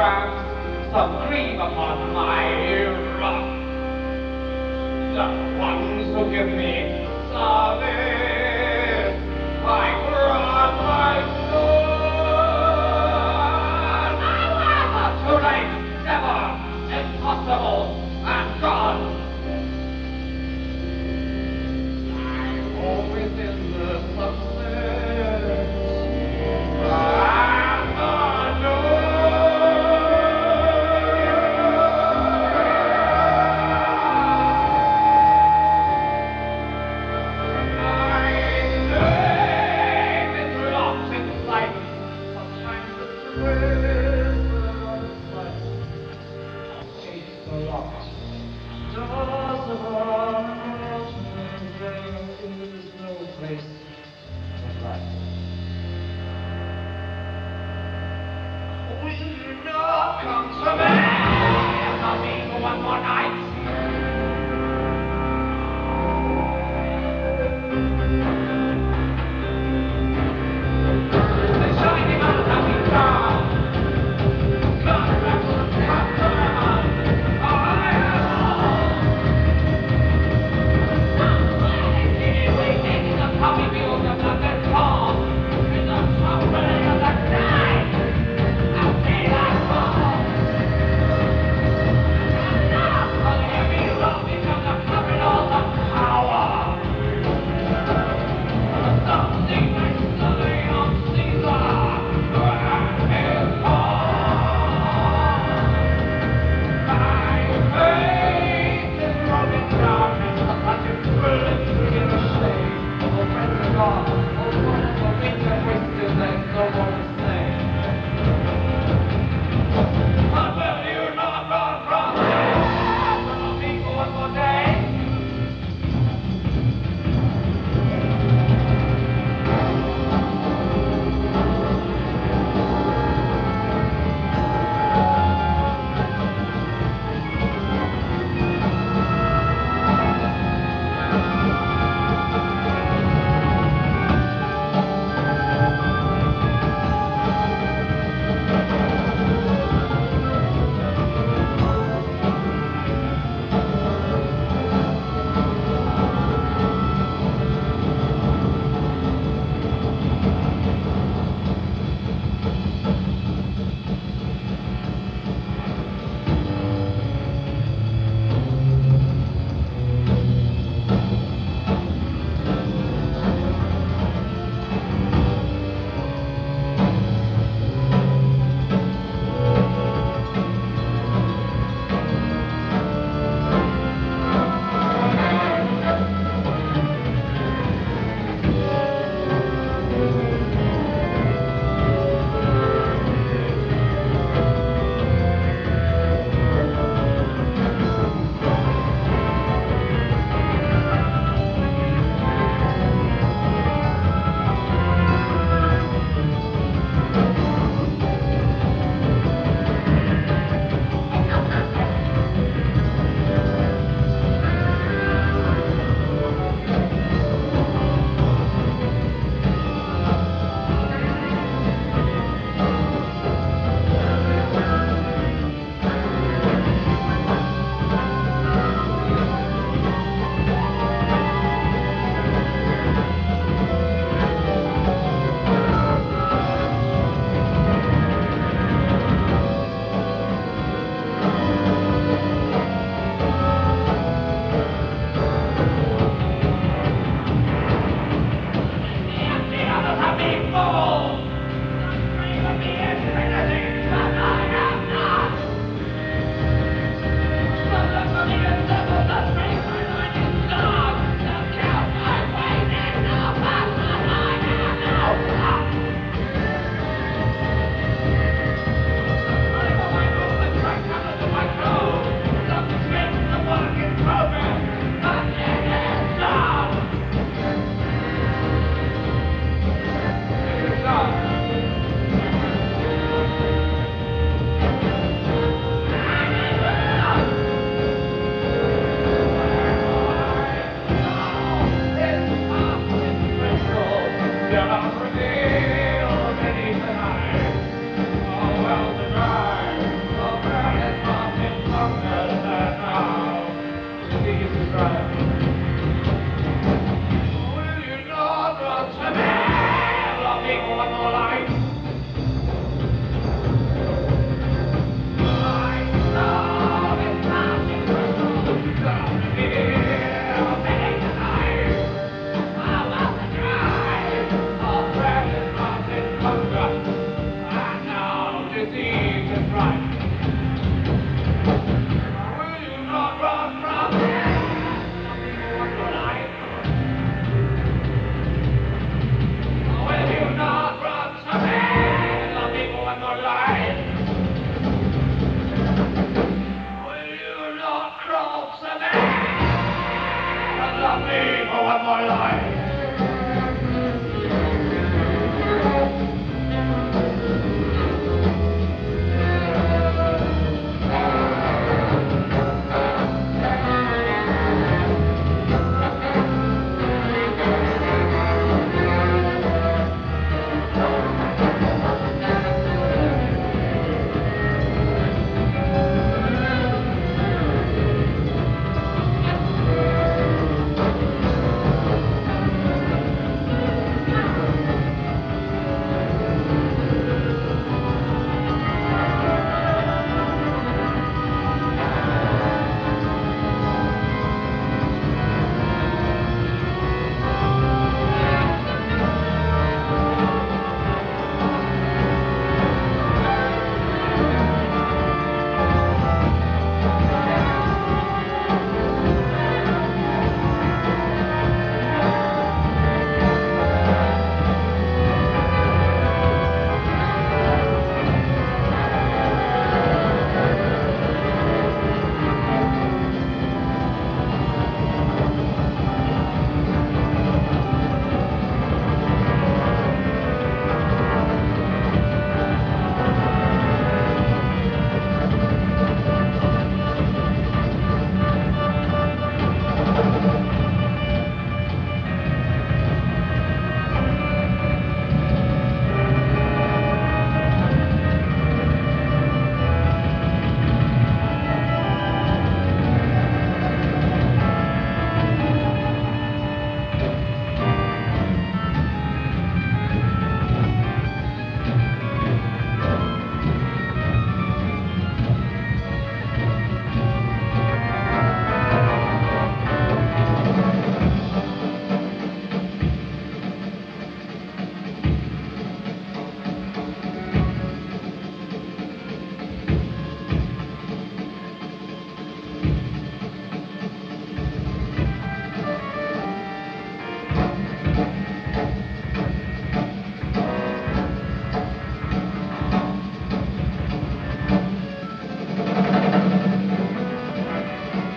strands some grieve upon my rock. The ones who give me salvation. 报。Love me